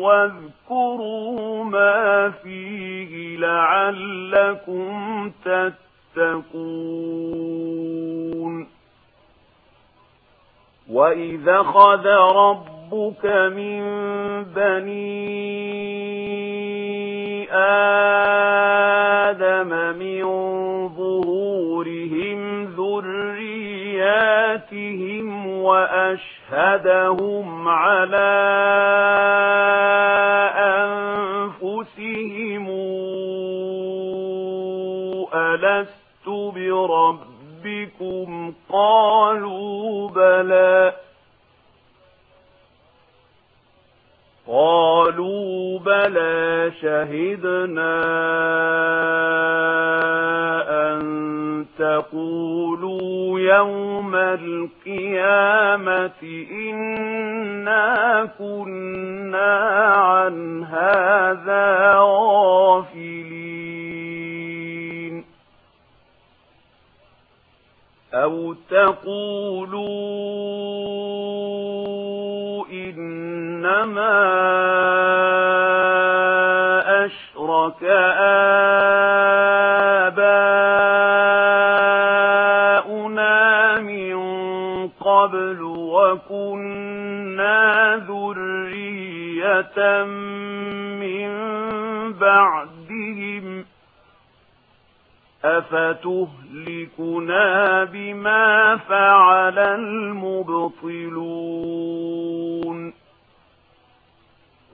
واذكروا ما فيه لعلكم تتقون وإذا خذ ربك من بني آدم من آيَاتِهِمْ وَأَشْهَدَهُمْ عَلَى أَنفُسِهِمْ أَلَسْتُ بِرَبِّكُمْ قَالُوا بَلَى قَالُوا بَلَى شَهِدْنَا تقولوا يوم القيامة إنا كنا عن هذا غافلين. أو تقولوا إنما أشرك آه قَبْلُ وَكُنَّا ذُرِّيَّةً مِنْ بَعْدِهِمْ أَفَتُهْلِكُنَا بِمَا فَعَلَ الْمُبْطِلُونَ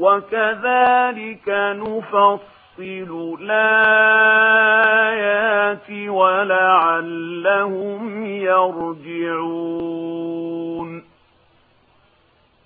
وَكَذَلِكَ نُفَصِّلُ نفصل الآيات ولعلهم يرجعون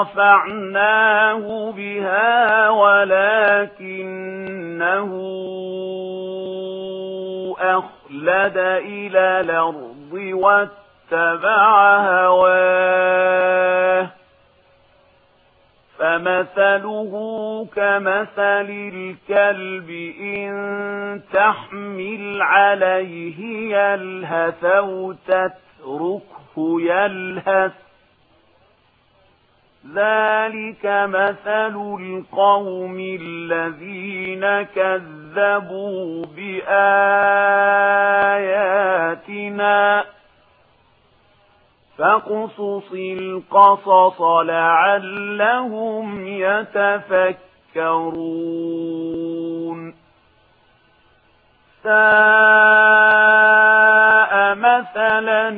رفعناه بها ولكنه أخلد إلى الأرض واتبع هواه فمثله كمثل الكلب إن تحمل عليه يلهث أو تتركه يلهث ذَلِكَ مَثَلُ الْقَوْمِ الَّذِينَ كَذَّبُوا بِآيَاتِنَا فَاقْصُصِ الْقَصَصَ لَعَلَّهُمْ يَتَفَكَّرُونَ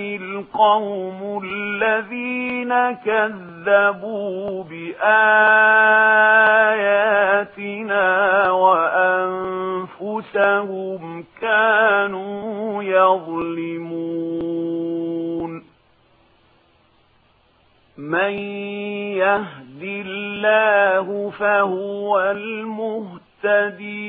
القوم الذين كذبوا بآياتنا وأنفسهم كانوا يظلمون من يهدي الله فهو المهتدي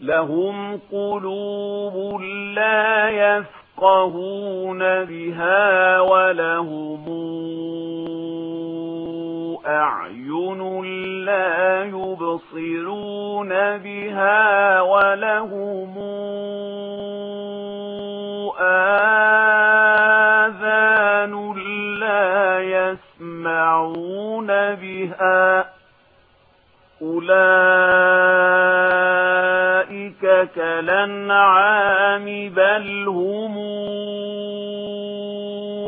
لهم قلوب لا يفقهون بها ولهم أعين لا يبصرون بها ولهم آذان لا يسمعون بها أولئك كالأنعام بل هم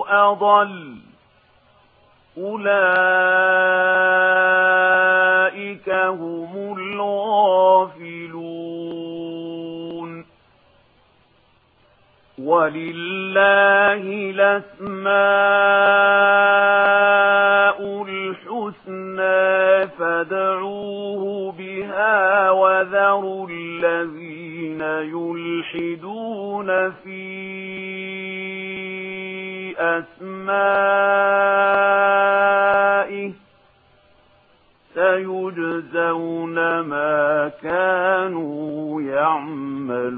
أضل أولئك هم الغافلون ولله الأسماء الحسنى فادعوه بها وذروا الذين يلحدون في أسمائه سيجزون ما كانوا يعملون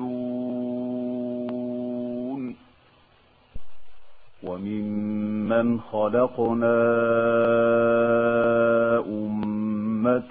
وممن خلقنا أمة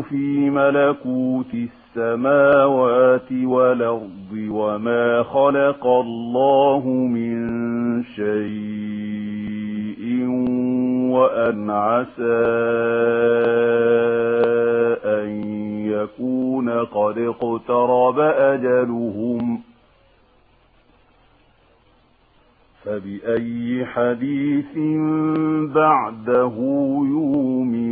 في ملكوت السماوات والأرض وما خلق الله من شيء وأن عسى أن يكون قد اقترب أجلهم فبأي حديث بعده يؤمن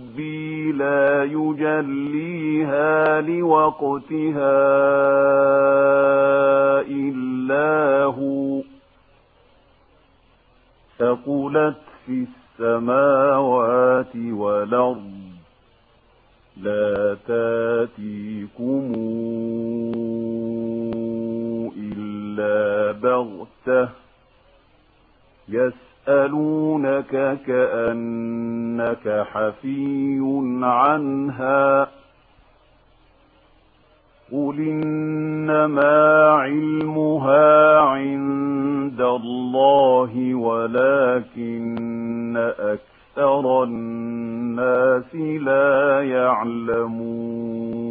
لا يجليها لوقتها إلا هو ثقلت في السماوات والأرض لا تأتيكم إلا بغتة يسألونك كأنك حفيظ إنما علمها عند الله ولكن أكثر الناس لا يعلمون